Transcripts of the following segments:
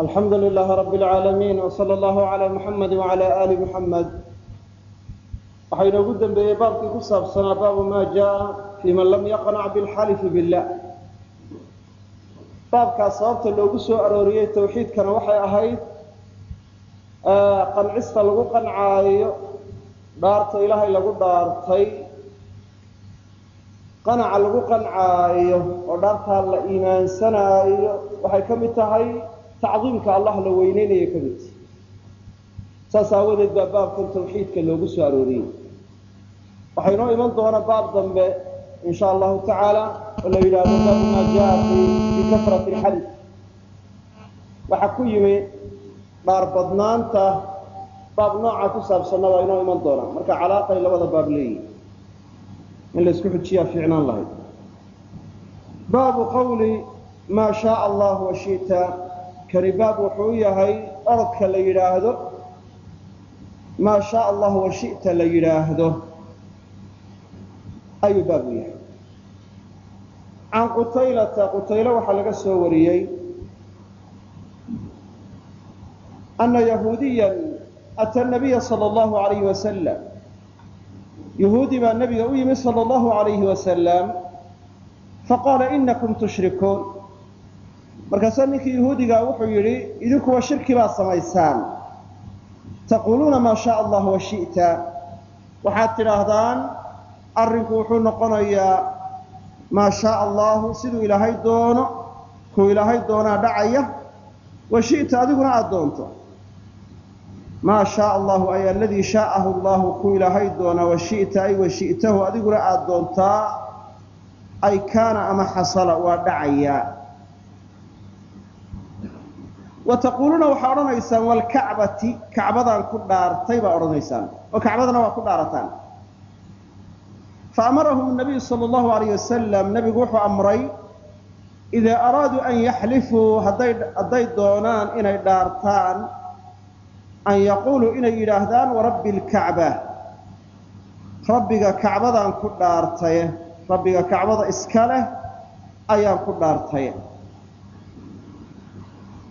alxamdu lilaahi rabi اlcaalamiin wsala allahu calaa muxamedi wacalaa aali muxamed waxaa inoogu dembeeyey baabkii ku saabsanaa baabu maa jaa fii man lam yaqnac bilxalifi billah. Baabkaas sababta loogu soo arooriyey tawxiidkana waxay ahayd qancista lagu qancaayo dhaarta ilaahay lagu dhaartay qanaca lagu qancaayo oo dhaartaa la iimaansanaayo waxay ka mid tahay tacdiimka allah la weyneynaya ka mid. Saas aawadeed baa baabkan tawxiidka loogu soo arooriyey. Waxaa inoo iman doona baab dambe in sha allahu tacaala oo la yidhaahdo baabu maa jaa fi kafrati alxalif waxaa ku yimi dhaar badnaanta baab nooca ku saabsanna waa inoo iman doona marka calaaqay labada baab leeyihi in la isku xujiyaa fiicnaan lahayd. Baabu qawli maa shaaa allah washita kani baab wuxuu yahay orodka la yidhaahdo maa shaaa allah washita la yidhaahdo. Ayuu baab u yahay. Can qutaylata qutaylo waxaa laga soo wariyey ana yahuudiya ata nabiya sal allahu alayhi wasalam yahuudi baa nabiga u yimi sal allahu alayhi wasalam faqaala inakum tushrikuun markaasaa ninkii yahuudigaa wuxuu yidhi idinkuwa shirki baa samaysaan. Taquuluuna maa shaaa allah washita waxaad tidhaahdaan arrinku wuxuu noqonayaa maa shaaa allahu siduu ilaahay doono kuu ilaahay doonaa dhacaya. Washita adiguna aada doonto. Maa shaaa allahu ay aladii shaa'ahu allahu kuu ilaahay doonaa. Washita ay washitahu adiguna aada doontaa. Ay kaana ama xasala waa dhacayaa wa taquuluuna waxaa odhanaysaan walkacbati kacbadaan ku dhaartay baa odhanaysaan. Oo kacbadana waa ku dhaarataan. Faamarahum nabiyu sal allahu alayh wasalam nabigu wuxuu amray idaa araaduu an yaxlifuu hadday doonaan inay dhaartaan an yaquuluu inay yidhaahdaan warabbi lkacba. Rabbiga kacbadaan ku dhaartaye rabbiga kacbada iska leh ayaan ku dhaartaye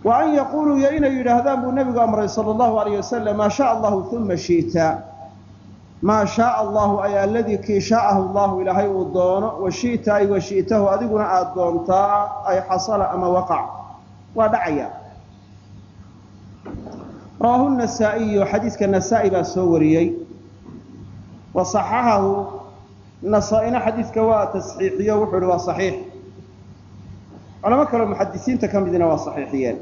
wa an yaquuluu iyo inay yidhaahdaan buu nebigu amray sala allahu alayh wasalam maa shaaa allahu uma shi'ta. Maa shaaa allahu ay aladii kii shaa'ahu allahu ilaahay uu doono wa ay wa adiguna aada doontaa ay xasala ama waqac. Waa dhacaya. Rawaahu nasaa'iyu xadiiska nasaa-i baa soo wariyey. Wa saxaxahu nasaa-ina xadiiska waa tasxiixiyo wuxuu ihi waa saxiix culamo kaleo muxadisiinta ka midina waa saxiixiyeen.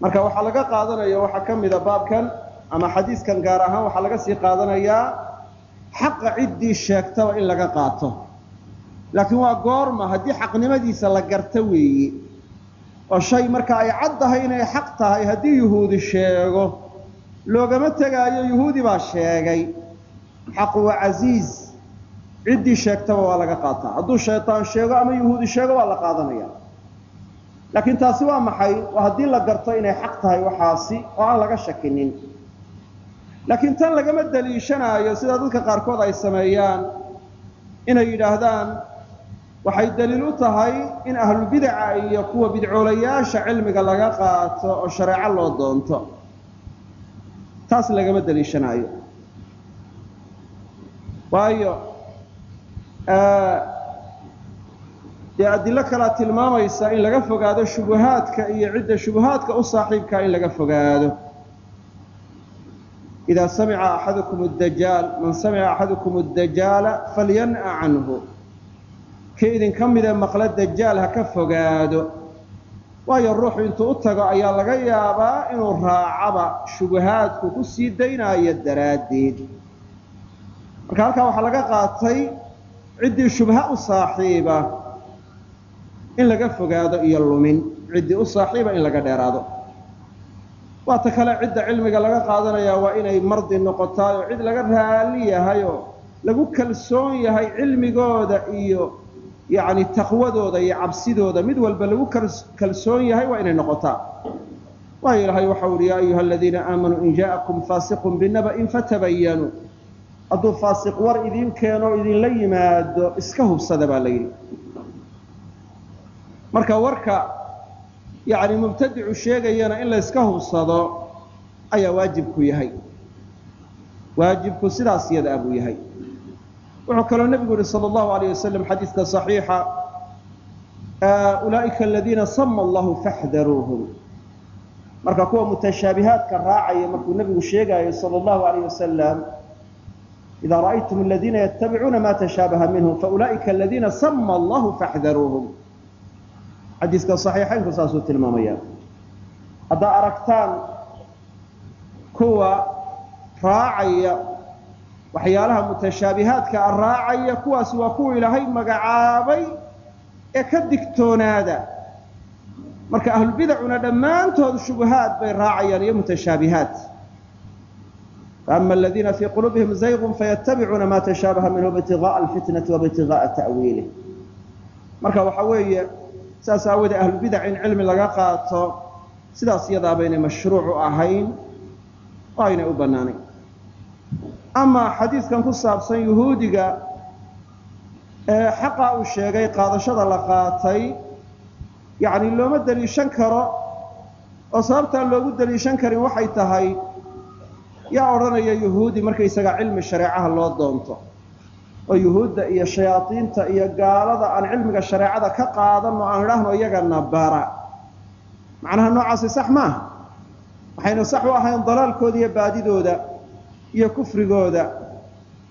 Marka waxaa laga qaadanaya waxaa ka mida baabkan ama xadiiskan gaar ahaan waxaa laga sii qaadanayaa xaqa ciddii sheegtaba in laga qaato. Laakiin waa goorma haddii xaqnimadiisa la garta weeye oo shay marka ay cad tahay inay xaq tahay haddii yuhuudi sheego loogama tegaayo yuhuudi baa sheegay. Xaqu waa casiiz ciddii sheegtaba waa laga qaataa. Hadduu shaytaan sheego ama yuhuudi sheego waa la qaadanaya. Laakiin taasi waa maxay? Waa haddii la garto inay xaq tahay waxaasi oo aan laga shakinin. Laakiin tan lagama daliishanaayo sida dadka qaarkood ay sameeyaan inay yidhaahdaan waxay daliil u tahay in ahlubidaca iyo kuwa bidcoolayaasha cilmiga laga qaato oo shareeco loo doonto. Taas lagama daliishanaayo waayo dee adilo kalea tilmaamaysa in laga fogaado shubuhaadka iyo cidda shubuhaadka u saaxiibkaa in laga fogaado. Idaa samica axadukum dajaal man samica axadukum dajaala falyan'a canhu. Kii idinka midee maqle dajaal ha ka fogaado waayo ruuxu intuu u tago ayaa laga yaabaa inuu raacaba shubuhaadku ku sii daynaayo daraaddeed. Marka halkaa waxaa laga qaatay ciddii shubha u saaxiiba in laga fogaado iyo lumin. Ciddii u saaxiiba in laga dheeraado. Waata kale cidda cilmiga laga qaadanaya waa inay mardi noqotaay oo cid laga raali yahay oo lagu kalsoon yahay cilmigooda iyo yacni taqwadooda iyo cabsidooda mid walba lagu kalsoon yahay waa inay noqotaa. Waayo ilaahay waxau uhi yaa ayuha aladiina aamanuu in jaa'akum faasiqun binaba'in fatabayanuu hadduu faasiq war idiin keeno idinla yimaado iska hubsada baa la yidhi. Marka warka yani mubtadicu sheegayana in layska hubsado ayaa waajibku yahay. Waajibku sidaas yada buu yahay. Wuxuu kaloo nebigu yihi sal allahu alayh wasalam xadiiska صaxiixa ulaa'ika aladiina sama allahu faxdaruuhum. Marka kuwa mutashaabihaadka raacaya markuu nebigu sheegaayo sal allahu alayh wasalam ida ra'aytum aladiina yatabicuuna ma tashaabaha minhu faulaa'ika aladiina sama allahu faxdaruuhum xadiiska صaxiixaynku saasuu tilmaamaya haddaa aragtaan kuwa raacaya waxyaalaha mutashaabihaadka a raacaya kuwaasi waa kuwa ilaahay magacaabay ee ka digtoonaada marka ahlubidacuna dhammaantood shubahaad bay raacayaan iyo mutashaabihaat faama aladiina fii quluubihim zaygun fayatabicuuna ma tashaabaha minhu ibtigaءa alfitnati waibtigaءa ta'wiilih marka waxa weeye saas aawoodee ahlubidac in cilmi laga qaato sidaas iyadaa baynay mashruuc u ahayn oo aynay u bannaanayn amaa xadiidkan ku saabsan yuhuudiga ee xaqa uu sheegay qaadashada la qaatay yacni looma deliishan karo oo sababtaan loogu deliishan karin waxay tahay yaa odhanaya yuhuudi markaysaga cilmi shareecaha loo doonto oo yuhuudda iyo shayaadiinta iyo gaalada aan cilmiga shareecada ka qaadan oo aan idhaahno iyagana bara macnaha noocaasi sax maaha waxayna sax u ahayn dalaalkooda iyo baadidooda iyo kufrigooda.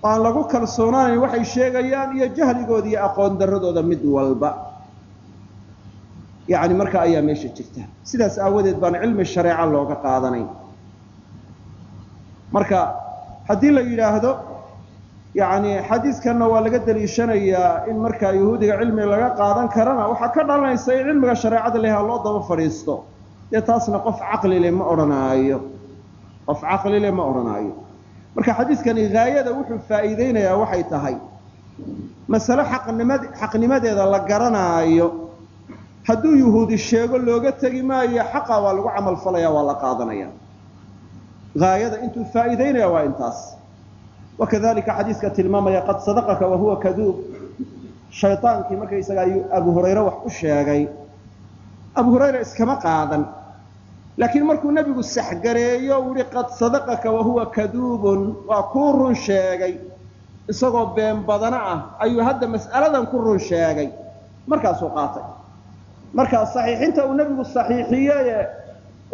Oo aan lagu kalsoonaanayn waxay sheegayaan iyo jahligooda iyo aqoon darradooda mid walba. Yacni marka ayaa meesha jirta. Sidaas aawadeed baan cilmi shareeca looga qaadanayn marka haddii la yidhaahdo yacni xadiidkanna waa laga deliishanayaa in markaa yuhuudiga cilmiga laga qaadan karana waxaa ka dhalanaysa in cilmiga shareecada leha loo daba fadhiisto. Dee taasna qof caqlile ma odhanaayo. Qof caqlile ma odhanaayo. Marka xadiidkani haayada wuxuu faa'iideynayaa waxay tahay. Masale xaqnimad xaqnimadeeda la garanaayo. Hadduu yuhuudi sheego looga tegi maayo xaqa waa lagu camal falaya waa la qaadanaya haayada intuu faa'iideynaya waa intaas wakadalika xadiiska tilmaamaya qad sadaqaka wahuwa kaduub shayaankii markaysaga abu hurayre wax u sheegay abu hurayra iskama qaadan laakiin markuu nebigu saxgareeyo u yihi qad sadaqaka wahuwa kaduubun waa kuu run sheegay isagoo been badana ah ayuu hadda mas'aladan ku run sheegay markaasuu qaatay markaa saxiixinta uu nebigu saxiixiyeye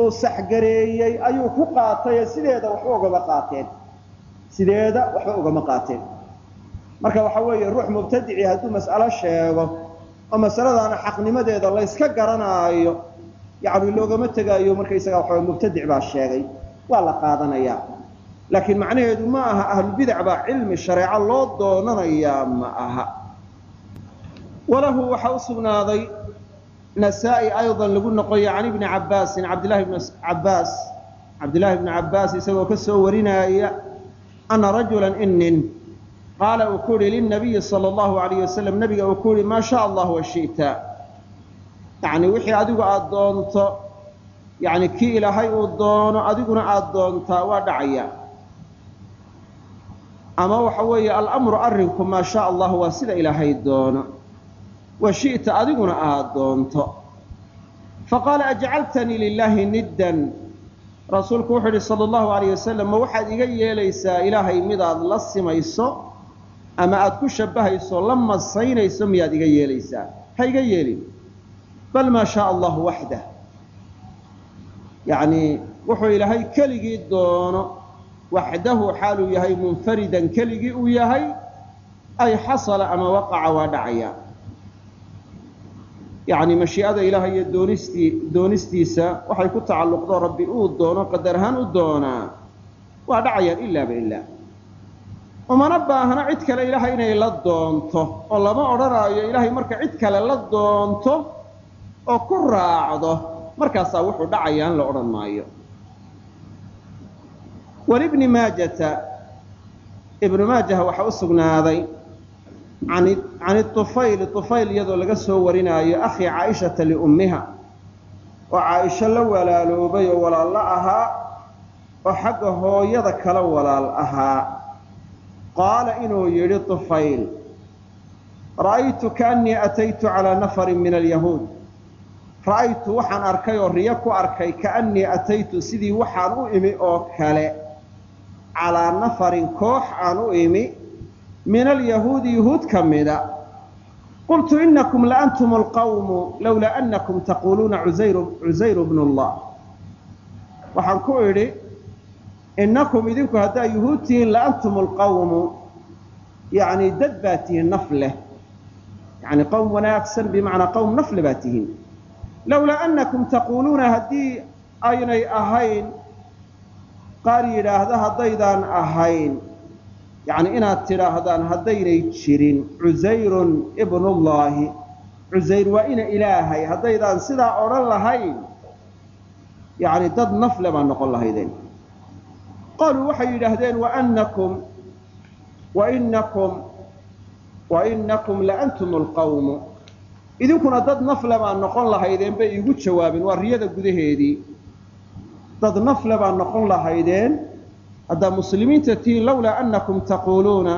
uu saxgareeyey ayuu ku qaataye sideeda waxba ugama qaateen. Sideeda waxba ugama qaateen. Marka waxa weeye ruux mubtadici hadduu mas'alo sheego oo masaladaana xaqnimadeeda layska garanaayo yacni loogama tegaayo markaysaga waxawa mubtadic baa sheegay waa la qaadanayaa laakiin macnaheedu ma aha ahlubidac baa cilmi shareeco loo doonanayaa ma aha. Walahu waxaa u sugnaaday nasaa-i aydan lagu noqoyo can ibni cabbaasin cabdillahi bni cabbaas cabdillahi bni cabbaas isagoo ka soo warinaya ana rajulan inin qaala uu ku yihi lilnabiyi sala allahu alayh wasalam nabiga uu ku yihi maa shaa allah wa yacni wixii adigu aada doonto yacni kii ilaahay uu doono adiguna aada doontaa waa dhacaya. Ama waxa weeye alamru arrinku maa shaa allah waa sida ilaahay doono wa shi'ta adiguna aada doonto faqaala ajcaltanii lilaahi niddan. Rasuulku wuxuu yihi sala allahu alayh wasalam ma waxaad iga yeelaysaa ilaahay midaad la simayso ama aada ku shabbahayso la masaynayso miyaad iga yeelaysaa? Ha iga yeelin. Bal maa shaa allahu waxdah yacni wuxuu ilaahay keligii doono waxdahu xaaluu yahay munfaridan keligii uu yahay ay xasala ama waqaca waa dhacaya yacni mashii'ada ilaahay iyo doonistii doonistiisa waxay ku tacalluqdo rabbi uu doono qadar ahaan u doonaa waa dhacayaan ilaaba ilaa umana baahna cid kale ilaahay inay la doonto oo lama odhanaayo ilaahay marka cid kale la doonto oo ku raacdo markaasaa wuxuu dhacayaan la odhan maayo. Walibni maajata ibnu maajaha waxaa u sugnaaday can tufayl tufayl iyadoo laga soo warinaayo akhii caaishata liummiha oo caaisho la walaaloobay oo walaalla ahaa oo xagga hooyada kala walaal ahaa qaala inuu yidhi tufayl ra'aytu kaannii ataytu calaa nafarin min alyahuud ra'aytu waxaan arkay oo riyo ku arkay kaannii ataytu sidii waxaan u imi oo kale calaa nafarin koox aan u imi min alyahuudi yuhuud ka mida qultu inakum laantum alqawmu lowlaa anakum taquuluuna cusayru bnu llah waxaan ku idhi innakum idinku haddaa yuhuud tihiin laantum alqawmu yani dad baa tihiin naf leh yani qowm wanaagsan bimacnaa qowm nafle baa tihiin lowlaa anakum taquuluuna haddii aynay ahayn qaar yidhaahda haddaydaan ahayn yani inaad tidhaahdaan haddaynay jirin cusayrun ibnullaahi cusayr waa ina ilaahay haddaydaan sidaa odhan lahayn yani dad nafle baa noqon lahaydeen. Qaaluu waxay yidhaahdeen waanakum wainakum wainakum laantum alqawmu. Idinkuna dad nafle baa noqon lahaydeen bay iigu jawaabeen waa riyada gudaheedii. Dad nafle baa noqon lahaydeen haddaa muslimiinta tihiin lowlaa anakum taquuluuna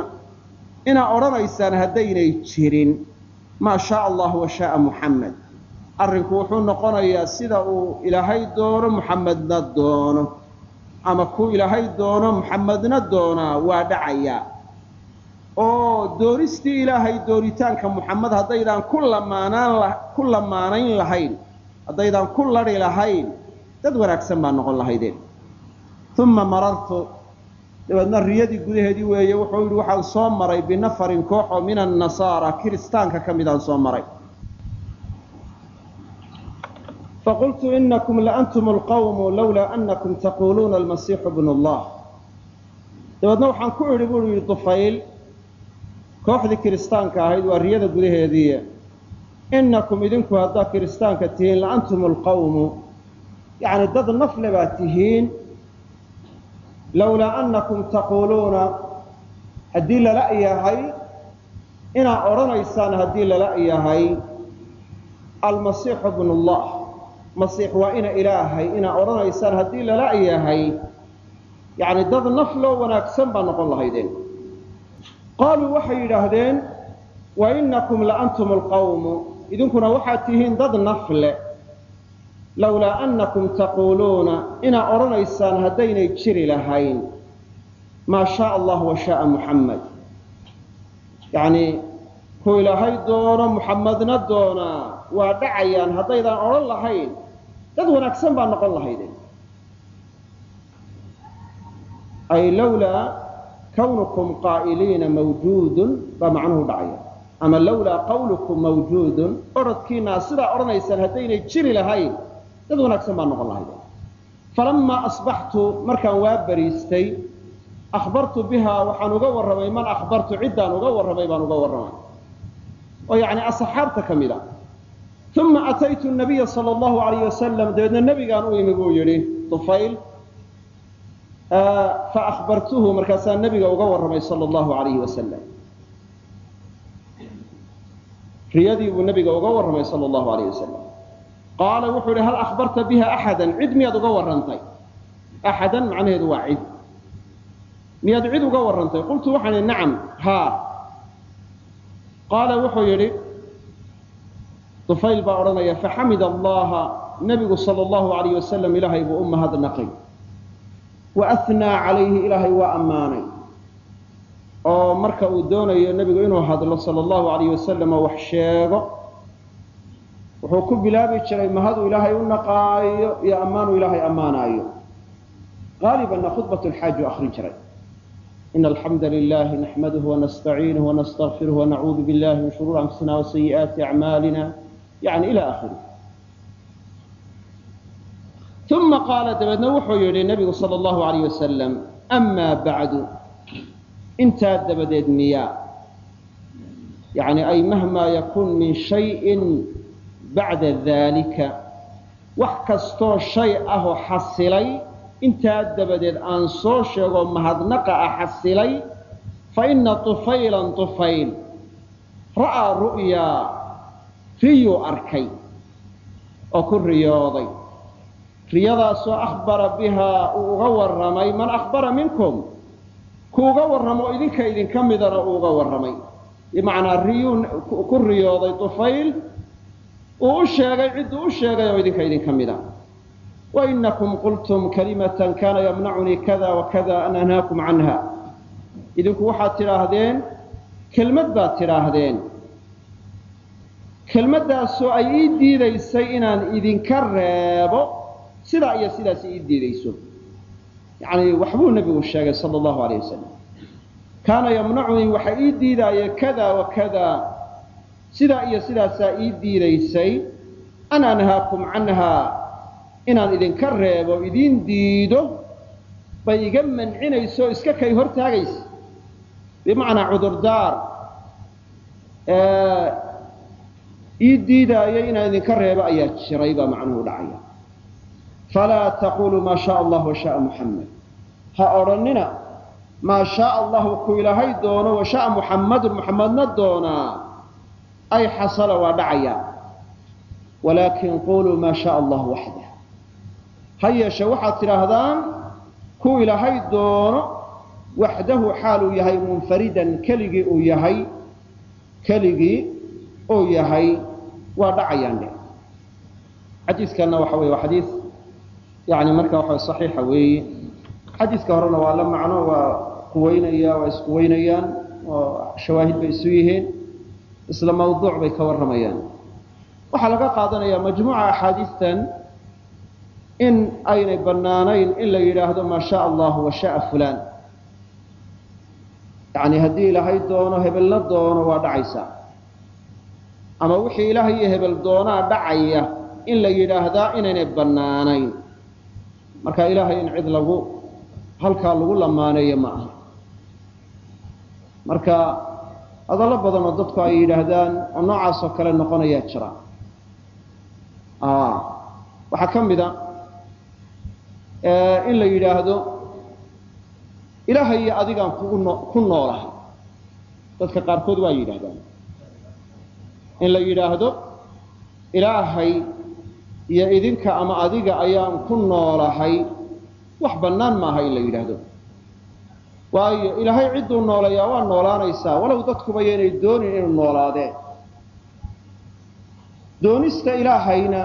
inaa odhanaysaan haddaynay jirin. Maa shaaa allah wa shaaa muxamed arrinku wuxuu noqonayaa sida uu ilaahay doono muxamedna doono. Ama kuu ilaahay doono muxamedna doonaa waa dhacayaa oo doonistii ilaahay doonitaanka muxamed haddaydaan ku lamaanaan ku lamaanayn lahayn haddaydaan ku ladhi lahayn dad wanaagsan baa noqon lahaydeen. Uma marartu dabeedna riyadii gudaheedii weeye wuxuu yidhi waxaan soo maray binafarin koox oo min annasaara kiristaanka ka midaan soo maray. Faqultu inakum laantum alqawmu lowlaa anakum taquuluuna almasiixu bnu llah dabeedna waxaan ku idhi buu yidhi dufayl kooxdii kiristaanka ahayd waa riyada gudaheedii inakum idinku haddaa kiristaanka tihiin laantum alqawmu. Yani dad nafle baa tihiin lowlaa anakum taquuluuna haddii lala yahay inaa odhanaysaan haddii lala yahay almasiixu bnu llah masiix waa ina ilaahay inaa odhanaysaan haddii lala yahay yani dad nafloo wanaagsan baa noqon lahaydeen qaaluu waxay yidhaahdeen wainakum laantum alqawmu idinkuna waxaad tihiin dad nafle lowlaa anakum taquuluuna inaa odhanaysaan haddaynay jiri lahayn. Maa shaaa allah wa shaaa muxamed yacnii kuu ilaahay doono muxamedna doonaa waa dhacayaan haddaydaan odhan lahayn. Dad wanaagsan baa noqon lahaydeen ay lowlaa kawnukum qaa'iliina mawjuudun baa macnuhu dhacaya. Ama lowlaa qawlukum mawjuudun odradkiinaa sidaa odhanaysaan haddaynay jiri lahayn dad wanaagsan baa noqon lahayd falamaa asbaxtu markaan waa bariistay akhbartu bihaa waxaan uga warramay man akhbartu ciddaan uga warramay baan uga warramay. Oo yacni asxaabta ka mid a uma ataytu nabiya sala allahu alayh wasalam dabeedna nebigaan u imi buu yidhi tufayl fa akhbartuhu markaasaa nebiga uga warramay sala allahu alayhi wasalam riyadii buu nebiga uga warramay sala allahu alayh wasalam qaala wuxuu ihi hal akhbarta biha axadan cid miyaad uga warrantay? Axadan macnaheedu waa cid. Miyaad cid uga warrantay? Qultu waxaan ihi nacam haa. Qaala wuxuu yidhi dufayl baa odhanaya faxamida allaha nebigu sala allahu alayh wasalam ilaahay buu u mahadnaqay. Wa ahnaa calayhi ilaahay waa ammaanay. Oo marka uu doonayo nebigu inuu hadlo sala allahu alayh wasalam oo wax sheego wuxuu ku bilaabi jiray mahaduu ilaahay u naqaayo iyo ammaanuu ilaahay ammaanaayo. Qaalibanna khudbat lxaaji u akrin jiray. In alxamda lilahi naxmaduhu wanastaciinuhu wanastakfiruh wanacuudu billahi min shuruuri anfusina wasayi'aati acmaalina yani ila akhiri uma qaala dabeedna wuxuu yidhi nebigu sala allahu alayh wasalam amaa bacdu. Intaa dabadeed miyaa. Yani ay mahmaa yakun min shayin bacda daalika wax kastoo shay ahoo xasilay intaa dabadeed aan soo sheego mahadnaqa ah xasilay fa ina tufaylan tufayl ra'aa ru'yaa riyuu arkay oo ku riyooday. Riyadaasoo akhbara bihaa uu uga warramay man akhbara minkum? Ku uga warramo idinka idinka midana uu uga warramay. Bimacnaa riyuu ku riyooday tufayl uu u sheegay cidduu u sheegay oo idinka idinka mida wainakum qultum kalimatan kana yamnacunii kada wakada an anhaakum canha idinku waxaad tidhaahdeen kelmad baad tidhaahdeen. Kelmaddaasoo ay ii diidaysay inaan idinka reebo sidaa iyo sidaas ii diidayso. Yani waxbuu nebigu sheegay sala allahu alayh wasalam kaana yamnacunii waxa ii diidaaye kada wa kada sidaa iyo sidaasaa ii diidaysay an anhaakum canha inaan idinka reebo idin diido bay iga mancinayso o iska kay hortaagaysa bimacnaa cudurdaar. Ii diidaayay inaan idinka reebo ayaa jiray baa macnuhu dhacaya. Falaa taquluu maa shaa allah washaaa muxamed ha odhannina maa shaaa allahu ku ilaahay doono washaaa muxammadun muxammadna doonaa ay xasala waa dhacaya walaakin quluu maa shaaa allah waxdah ha yeeshe waxaad tidhaahdaan ku ilaahay doono waxdahu xaaluu yahay munfaridan keligii uu yahay keligii uu yahay waa dhacayaan dhe xadiiskanna waxa weye waa xadiis yani marka waxa saxiixa weeye xadiiska horena waa la macno waa quweynaya waa isquweynayaan oo shawaahid bay isu yihiin isla mawduuc bay ka warramayaan. Waxaa laga qaadanayaa majmuuca axaadiistan in aynay bannaanayn in la yidhaahdo maa shaa allahu wa shaaa fulaan. Yani haddii ilaahay doono hebelna doono waa dhacaysaa. Ama wixii ilaahay iyo hebel doonaa dhacaya in la yidhaahdaa inaynay bannaanayn. Marka ilaahay in cid lagu halkaa lagu lamaaneeyo ma aha. Marka hadallo badan oo dadku ay yidhaahdaan oo noocaas oo kale noqonayaa jira. Waxaa ka mida in la yidhaahdo ilaahay iyo adigaan kugu ku noolahay dadka qaarkood waa yidhahdaan in la yidhaahdo ilaahay iyo idinka ama adiga ayaan ku noolahay. Wax bannaan maaha in la yidhaahdo waayo ilaahay cidduu nooleeyaa waa noolaanaysaa. Walow dadkuba yaynay doonin inuu noolaadeen doonista ilaahayna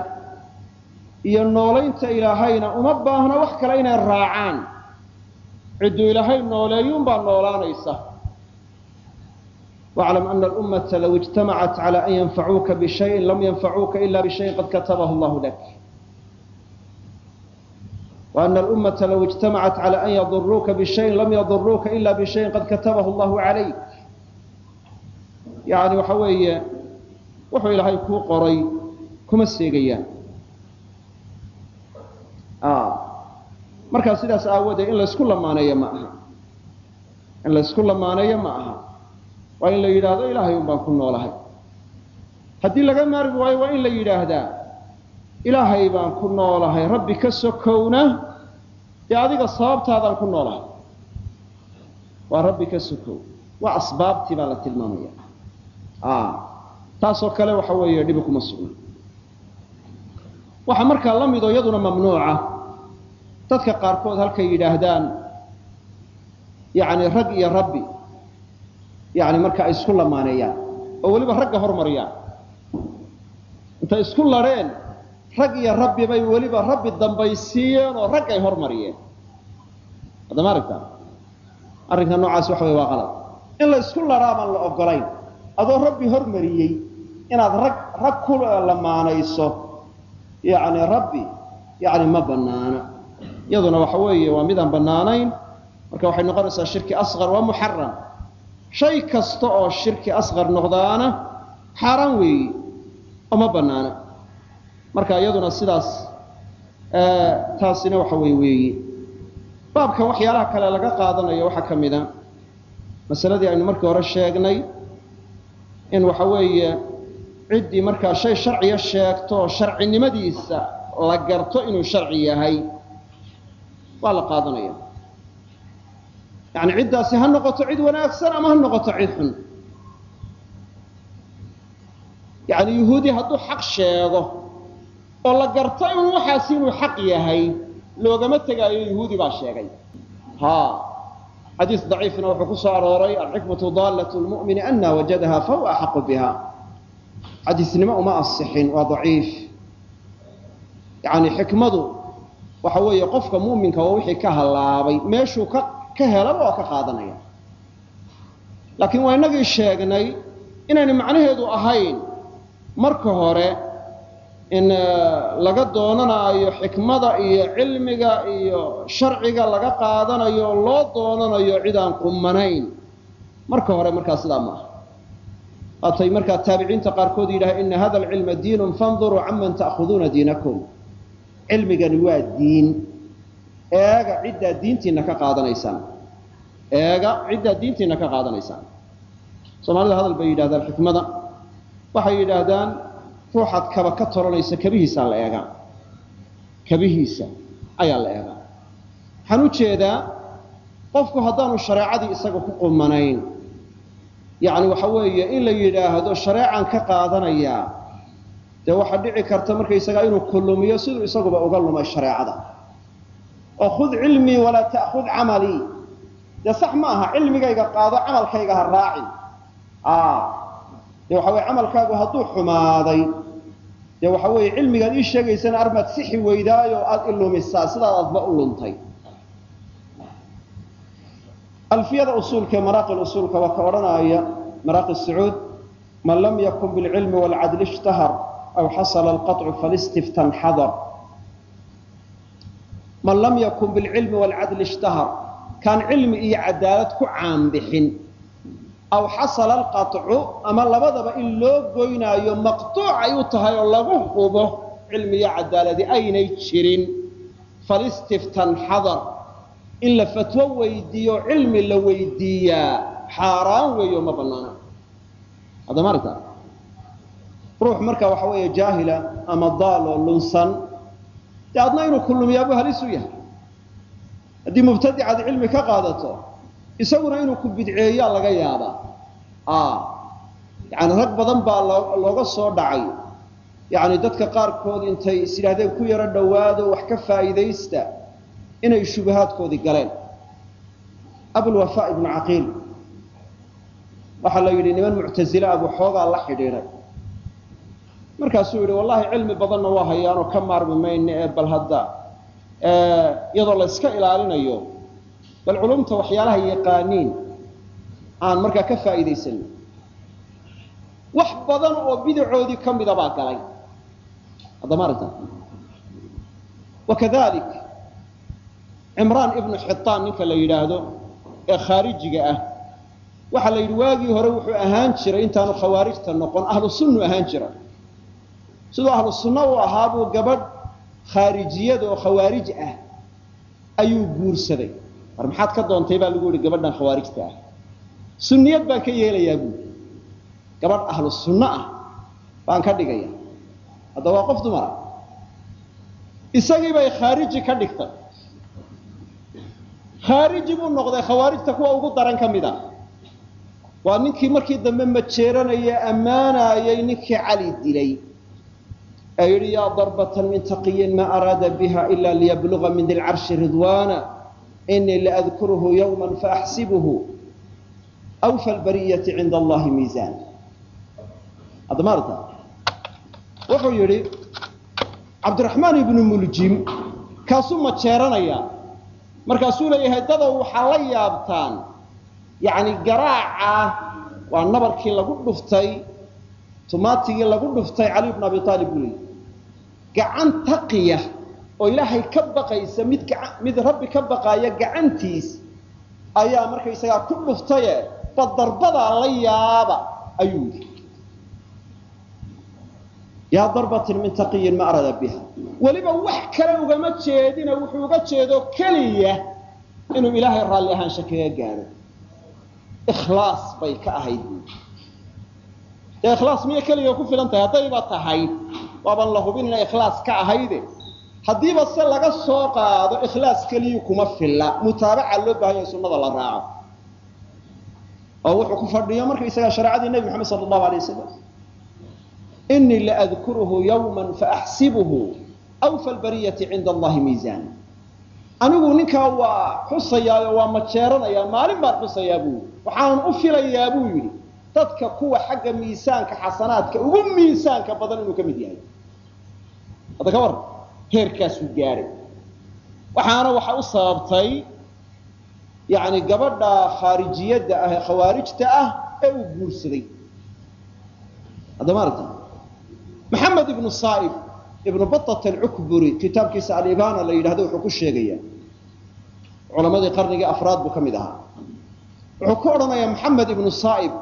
iyo noolaynta ilaahayna uma baahna wax kale inay raacaan. Cidduu ilaahay nooleeyuunbaa noolaanaysa. Waclam ana alummata low ijtamacat cala an yanfacuuka bishayin lam yanfacuuka ila bishayin qad katabahu allahu lak. وأن الأمة لو اجتمعت على أن يضروك بشيء لم يضروك إلا بشيء قد كتبه الله عليك يعني وحوية وحو إلهي كو قري كما السيقيان آه markaa sidaas aawoodee in laysku lamaanayo ma aha in laysku lamaanayo ma aha waa in la yidhaahdo ilaahay un baan ku noolahay haddii laga maarmi waayo waa in la yidhaahdaa ilaahay baan ku noolahay. Rabbi ka sokowna. Dee adiga sababtaadaan ku noolahay waa rabbi ka sokow. Waa asbaabtii baa la tilmaamaya taasoo kale waxa weeye dhibi kuma sugna. Waxaa markaa la midoo iyaduna mamnuuca. Dadka qaarkood halkay yidhaahdaan yani rag iyo rabbi yani marka ay isku lamaaneeyaan oo weliba ragga hormariyaan. Intay isku ladheen rag iyo rabbi bay weliba rabbi dambaysiiyeen oo rag ay hormariyeen. Haddama aragtaa arrinka noocaas waxa wey waa qalad in la baan la ogolayn adoo rabbi hormariyey inaad rag rag ku lamaanayso. Yani rabbi yani ma banaana iyaduna waxa weeye waa midaan bannaanayn. Marka waxay noqonaysaa shirki asqar waa muxaram shay kasta oo shirki asqar noqdaana xaaraan weeyi oo ma bannaana marka iyaduna sidaas taasina waxa wey weeyi baabkan waxyaalaha kale laga qaadanayo waxaa ka mida masaladii aynu markii hore sheegnay in waxa weeye ciddii markaa shay sharciya sheegto sharcinimadiisa la garto inuu sharci yahay waa la qaadanaya. Yani ciddaasi ha noqoto cid wanaagsan ama ha noqoto cid xun. Yani yuhuudi hadduu xaq sheego oo la garto in waxaasi inuu xaq yahay loogama tegaayo yuhuudi baa sheegay. Ha xadiis daciifna wuxuu ku soo arooray alxikmatu daallat lmu'mini ana wajadaha fahuwa axaqu biha. Xadiisnimo uma asixin waa daciif. Yani xikmadu waxa weeye qofka mu'minka waa wixii ka hallaabay meeshuu ka ka helaba waa ka qaadanaya. Laakiin waa inagii sheegnay inayna macnaheedu ahayn marka hore in laga doonanayo xikmada iyo cilmiga iyo sharciga laga qaadanayo oo loo doonanayo cid qumanayn marka hore markaa sidaa ma aha. Waatay markaa taabiciinta qaarkood yidhaha ina hada alcilma diinun fanduruu canman ta'khuduuna diinakum. Cilmigani waa diin. Eega ciddaa diintiina ka qaadanaysaan. Eega ciddaa diintiina ka qaadanaysaan. Soomaalida hadal bay yidhahdaan xikmada. Waxay yidhaahdaan ruuxaad kaba ka toranaysa kabihiisaa la eegaa. Kabihiisa ayaa la eegaa. Waxaan u jeedaa qofku haddaanu shareecadii isaga ku qumanayn. Yacni waxa weeye in la yidhaahdo shareecan ka qaadanayaa dee waxaa dhici karta markaysagaa inuu kullumiyo siduu isaguba uga lumay shareecada. Oo khud cilmii walaa ta'khud camalii dee sax ma aha cilmigayga qaado camalkayga ha raacin. Dee waxa weye camalkaagu hadduu xumaaday dee waxa weeye cilmigaad ii sheegaysana armaad sixi weydaayo aada ilumisaa sidaad adba u luntay. Alfiyada usuulka maraaqi usuulka waa ka odhanaya maraaqi sacuud man lam yakun bilcilmi waalcadli ishtahar aw xasala alqaطcu falistiftan xadar. Man lam yakun bilcilmi waalcadli ishtahar kaan cilmi iyo cadaalad ku caanbixin aw xasala alqaطcu ama labadaba in loo goynaayo maqtuuc ay u tahay oo lagu hubo cilmi iyo cadaaladi aynay jirin. Falistiftan xadar in la fatwo weydiiyo cilmi la weydiiyaa xaaraan weeyo ma banaana hadda ma aragta ruux marka waxa weeye jaahila ama daal lunsan dee adna inuu kulumiyaabu halis u yahay. Haddii mubtadicaad cilmi ka qaadato isaguna inuu ku bidceeyaa laga yaabaa. Yani rag badan baa looga soo dhacay. Yani dadka qaarkood intay is yidhahdeen ku yaro dhowaado wax ka faa'iidaysta inay shubahaadkoodii galeen. Abulwafa ibnu caqiil. Waxaa la yidhi niman muctazile abuu xoogaa la xidhiidhay. Markaasuu yidhi wallahi cilmi badanna waa hayaanoo ka maarmi mayne ee bal hadda iyadoo la yska ilaalinayo bal culumta waxyaalaha yaqaaniin aan markaa ka faa'iidaysanin wax badan oo bidacoodii ka mida baa galay. Haddama aragta wakadalik cimraan ibnu xitaan ninka la yidhaahdo ee khaarijiga ah waxaa la yidhi waagii hore wuxuu ahaan jiray intaanu khawaarijta noqon ahlu sunnu ahaan jira. Siduu ahlu sunno u ahaa buu gabadh khaarijiyada oo khawaarij ah ayuu guursaday war maxaad ka doontay baa lagu yihi gabadhan khawaarijta ah. Sunniyad baan ka yeelayaa buui gabadh ahlu sunno ah baan ka dhigaya hadda waa qof dumara. Isagii bay khaariji ka dhigtay. Khaariji buu noqday khawaarijta kuwa ugu daran ka mid a waa ninkii markii dambe majeeranaya ammaanayay ninkii cali dilay. Ee yaa darbatan min taqiyin ma araada biha ila liyabluga min dilcarshi ridwana inii laadkuruhu yawma faaxsibuhu awfa lbariyati cinda allahi miisaan admaarta wuxuu yidhi cabdiraxmaan ibnu muljim kaasuu majeeranaya markaasuu leeyahay dadow waxaa la yaabtaan yani garaaca waa nabarkii lagu dhuftay tumaatigii lagu dhuftay cali bn abi aalib buu leeyay gacan taqiya oo ilaahay ka baqaysa mid mid rabbi ka baqaaya gacantiis ayaa markaysagaa ku dhuftaye badarbadaa la yaaba ayuu yidhi. Yaa darbatin min taqiyin ma arada biha. Weliba wax kale ugama jeedina wuxuu uga jeedo keliya inuu ilaahay raalli ahaansha kaga gaadho ikhlaas bay ka ahayd buui ikhlaas miya keliga ku filan tahay haddayba tahay. Waaban la hubin ikhlaas ka ahayde haddiiba se laga soo qaado ikhlaas keliyu kuma filla. Mutaabaca loo baahan yahay sunnada la raaco. Oo wuxuu ku fadhiyo markaysagaa shareecadii nebi moxamed sala allahu alay wasalam inii laadkuruhu yawma faaxsibuhu awfa lbariyati cinda allahi miisaan anigu ninkaa waa xusayaayo waa majeeranayaa maalin baan xusayaa buu. Yidhi waxaanan u filayaa buu yidhi dadka kuwa xagga miisaanka xasanaadka ugu miisaanka badan inuu ka mid yahay. Hadda ka warran heerkaasuu gaadhay waxaana waxa u sababtay yani gabadha khaarijiyadda ah ee khawaarijta ah ee uu guursaday. Hadda maaragta maxamed ibnu saaib ibnu batat alcukburi kitaabkiisa alibana la yidhahdo wuxuu ku sheegaya culamadii qarnigii afraad buu ka mid ahaa. Wuxuu ku odhanayaa maxamed ibnu saaib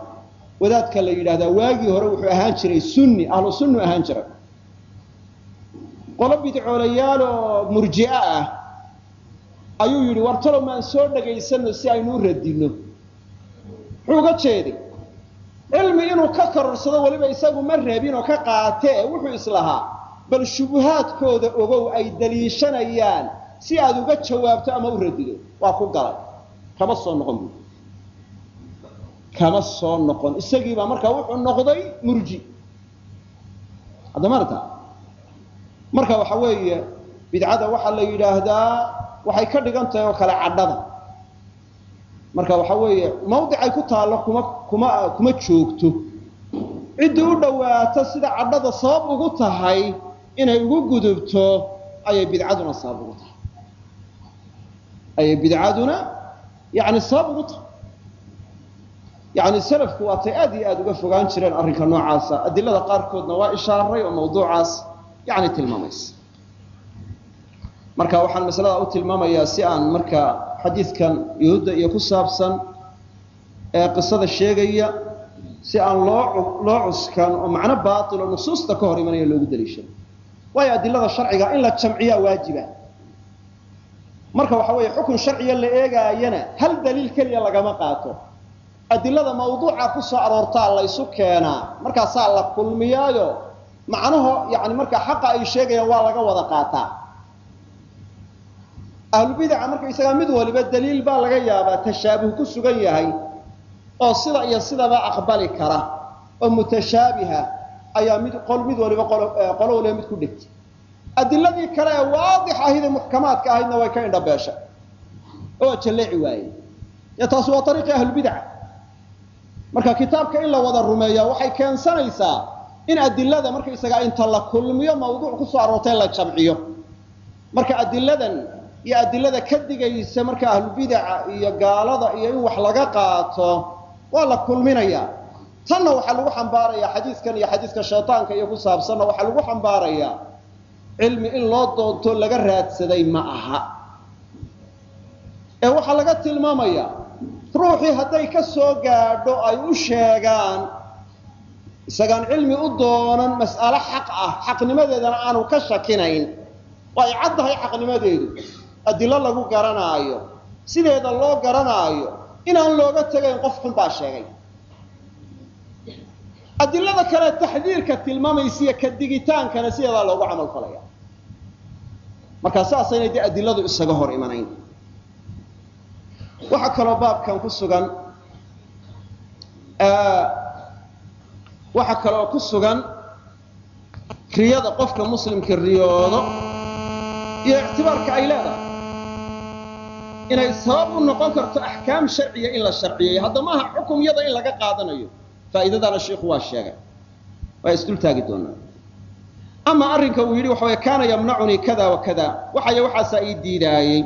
wadaadka la yidhahdaa waagii hore wuxuu ahaan jiray sunni ahlu ahaan jiray qolo bidcoolayaal oo murji'e ah ayuu yidhi war talow maan soo dhagaysano si aynu u radinno muxuu uga jeeday cilmi inuu ka kororsado weliba isagu ma rabin oo ka qaatee wuxuu islahaa bal shubuhaadkooda ogow ay daliishanayaan si aad uga jawaabto ama u radido waa ku galay. Kama soo noqon buui kama soo noqon. Isagiibaa markaa wuxuu noqday murji. Hadda maarta marka waxa weeye bidcada waxaa la yidhaahdaa waxay ka dhigan tahay oo kale cadhada marka waxa weeye mawdicay ku taallo kuma kuma kuma joogto. Ciddii u dhowaato sida cadhada sabab ugu tahay inay ugu gudubto ayay bidcaduna sabab ugu tahay. Ayay bidcaduna yani sabab ugu tahay. Yani salafku waatay aad iyo aad uga fogaan jireen arrinka noocaasa. Adilada qaarkoodna waa ishaaray oo mawduucaas yani tilmaamaysa marka waxaan masalada u tilmaamayaa si aan marka xadiidkan yuhuudda iyo ku saabsan ee qisada sheegaya si aan loo loo cuskan oo macno baatil oo nusuusta ka hor imanaya loogu daliishado waayo adilada sharciga in la jamciyaa waajiba. Marka waxa weeye xukun sharciya la eegaayana hal daliil keliya lagama qaato. Adilada mawduuca ku soo aroortaa laysu keenaa. Markaasaa la kulmiyaayo macnaho yani markaa xaqa ay sheegayaan waa laga wada qaataa. Ahlubidaca markaysagaa mid waliba daliil baa laga yaabaa tashaabuh ku sugan yahay oo sida iyo sidaba aqbali kara oo mutashaabiha ayaa mid qol mid waliba qolo waliba mid ku dhigtay adiladii kale ee waadix ahayde muxkamaadka ahaydna way ka indhabeeshay oo jalleeci waayey. Ya taasi waa ariiqii ahlubidaca marka kitaabka in la wada rumeeya waxay keensanaysaa in adilada markaysagaa inta la kulmiyo mawduuc ku soo aroortay la jamciyo. Marka adiladan iyo adilada ka digaysa marka ahlubidaca iyo gaalada iyo in wax laga qaato waa la kulminaya. Tanna waxaa lagu xambaaraya xadiiskan iyo xadiiska shaytaanka iyo ku saabsanna waxaa lagu xambaaraya cilmi in loo doonto laga raadsaday ma aha. Ee waxaa laga tilmaamaya ruuxii hadday ka soo gaadho ay u sheegaan isagaan cilmi u doonan mas'alo xaq ah xaqnimadeedana aanu ka shakinayn. Oo ay caddahay xaqnimadeedu. Adilo lagu garanaayo sideeda loo garanaayo inaan looga tegayn qof xun baa sheegay. Adilada kale taxdiirka tilmaamaysiiyo ka digitaankana sideedaa loogu camal falaya. Marka saasaynay dee adiladu isaga hor imanayn. Waxaa kaloo baabkan ku sugan waxaa kaloo ku sugan riyada qofka muslimka riyoodo iyo ictibaarka ay leedahay. Inay sabab u noqon karto axkaam sharciya in la sharciyeeyo hadda maaha xukumyada in laga qaadanayo. Faa'iidadana shiiku waa sheegay. Waa isdul taagi doonaa. Ama arrinka uu yidhi waxa way kaana yamnacunii kada wa kada waxaya waxaasaa ii diidaayey.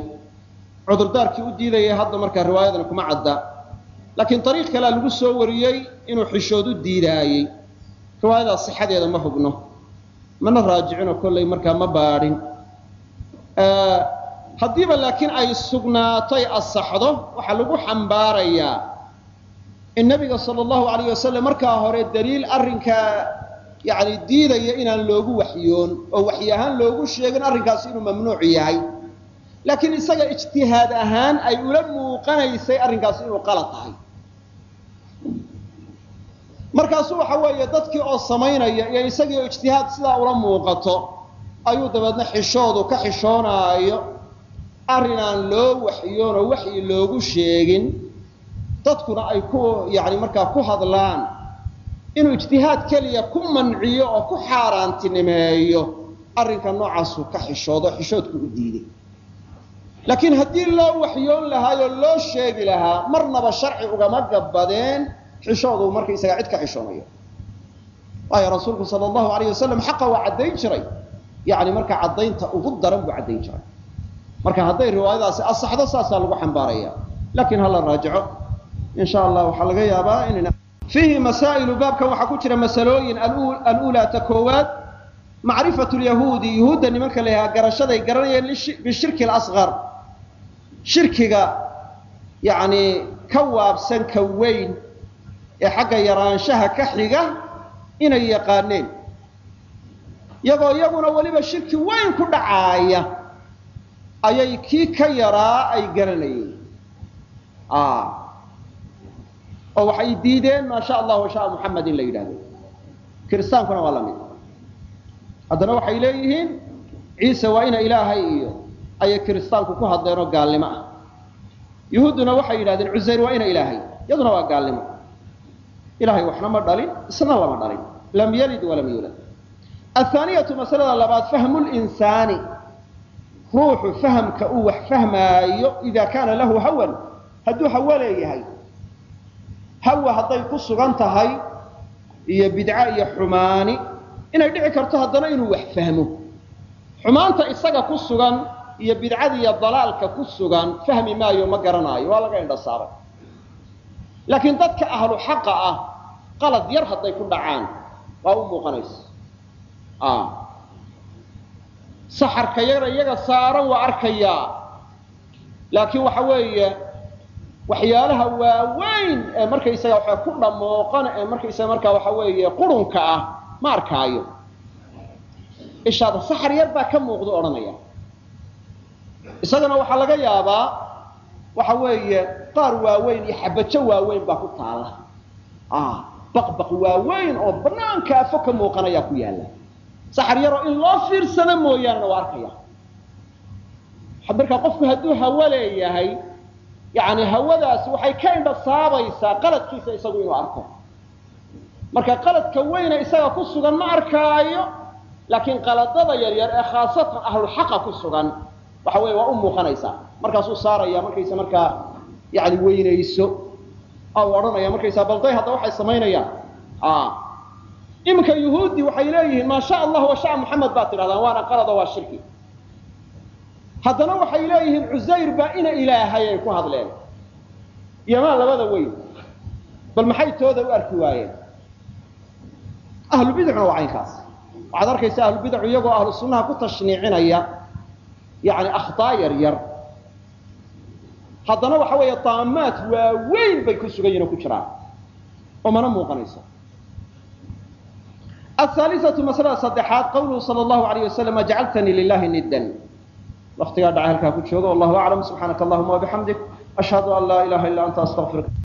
Cudurdaarkii u diidayay hadda markaa riwaayadan kuma cadda. Laakiin ariiq kalea lagu soo wariyey inuu xishood u diidaayey riwaayadaas sixadeeda ma hubno mana raajicino kollay markaa ma baadhin haddiiba laakiin ay sugnaatoy asaxdo waxaa lagu xambaarayaa in nabiga sala allahu alayh wasalam markaa hore daliil arrinkaa yani diidaya inaan loogu waxyoon oo waxyi ahaan loogu sheegin arrinkaasi inuu mamnuuc yahay. Laakiin isaga ijtihaad ahaan ay ula muuqanaysay arrinkaasi inuu qalad tahay markaasu waxa weeye dadkii oo samaynaya iyo isagii ijtihaad sidaa ula muuqato ayuu dabeedna xishoodu ka xishoonaayo arrin aan loo waxyoon oo waxyi loogu sheegin. Dadkuna ay ku yani markaa ku hadlaan inuu ijtihaad keliya ku manciyo oo ku xaaraantinimeeyo arrinka noocaasuu ka xishoodo xishoodku u diiday. Laakiin haddii loo waxyoon lahaayoo loo sheegi lahaa marnaba sharci ugama gabbadeen xishoodu markaysaga cid ka xishoonayo. Waayo rasuulku sala allahu alayh wasalam xaqa waa caddayn jiray. Yani marka caddaynta ugu daran buu caddayn jiray. Marka hadday riwaayadaasi asaxdo saasaa lagu xambaaraya. Lakin hala raajico. In sha allah waxaa laga yaabaa in fiihi masaa'ilu baabkan waxaa ku jira masalooyin alulaa ta koowaad macrifatu lyahuudi yuhuudda nimanka la garashaday garanayeen bishirki alasqar shirkiga yani ka waabsan ka weyn ee xagga yaraanshaha ka xiga inay yaqaaneen. Iyagoo iyaguna weliba shirki weyn ku dhacaaya ayay kii ka yaraa ay garanayeen. Oo waxay diideen maa sha allah wa shaa muxamed in la yidhahdo kiristaankuna waa la mid. Haddana waxay leeyihiin ciise waa ina ilaahay iyo ayay kiristaanku ku hadleen oo gaalnimo ah. Yuhuudduna waxay yidhahdeen cusayr waa ina ilaahay. Iyaduna waa gaalnimo ilahay waxna ma dhalin isna lama dhalin. Lam yalid walam yuulad athaaniyatu masalada labaad fahmu linsaani ruuxu fahamka uu wax fahmaayo ida kaana lahu hawan. Hadduu hawo leeyahay hawa hadday ku sugan tahay iyo bidco iyo xumaani inay dhici karto haddana inuu wax fahmo. Xumaanta isaga ku sugan iyo bidcada iyo dalaalka ku sugan fahmi maayo ma garanaayo. Waa laga indhasaaray laakiin dadka ahlu xaqa ah qalad yar hadday ku dhacaan waa u muuqanaysa saxarka yara iyaga saaran waa arkayaa laakiin waxa weeye waxyaalaha waaweyn ee markaysaga waxa ku dhamooqan ee markaysaga markaa waxa weeye qurunka ah ma arkaayo. Ishaada saxar yar baa ka muuqda odhanaya. Isagana waxaa laga yaabaa waxa weeye qaar waaweyn iyo xabajo waaweyn baa ku taala. Baqbaq waaweyn oo banaanka afo ka muuqanayaa ku yaalla. Saxar yaroo in loo fiirsado mooyaanena waa arkaya. Markaa qofku hadduu hawo leeyahay yani hawadaasi waxay ka indha saabaysaa qaladkiisa isagu inuu arko. Marka qaladka weyne isaga ku sugan ma arkaayo laakiin qaladada yaryar ee khaasatan ahlulxaqa ku sugan waxa weye waa u muuqanaysaa. Markaasuu saaraya markaysa markaa yani weynayso. U odhanaya markaysaa balday hadda waxay samaynayaan. Iminka yuhuudi waxay leeyihiin maa sha allah wa sha muxamed baad tidhahdaan waana qalado waa shirki. Haddana waxay leeyihiin cusayr baa ina ilaahay ay ku hadleen. Iyomaa labada weyn. Bal maxay tooda u arki waayeen? Ahlubidcuna waa caynkaas. Waxaad arkaysa ahlubidacu iyagoo ahlu sunnaha ku tashniicinaya yani akhtaa yar yar haddana waxa weeye daamaad waaweyn bay ku sugan yihiin oo ku jiraan. Oo mana muuqanayso. Ahaalisatu masalada saddexaad qawluhu sala allahu alayh wasalam ajcaltanii lilahi niddan. Waktigaa dhaca halkaa ku jooga wallahu aclam subxaanaka allahuma wabixamdik ashhadu an laa ilaha illa anta astaqfiruka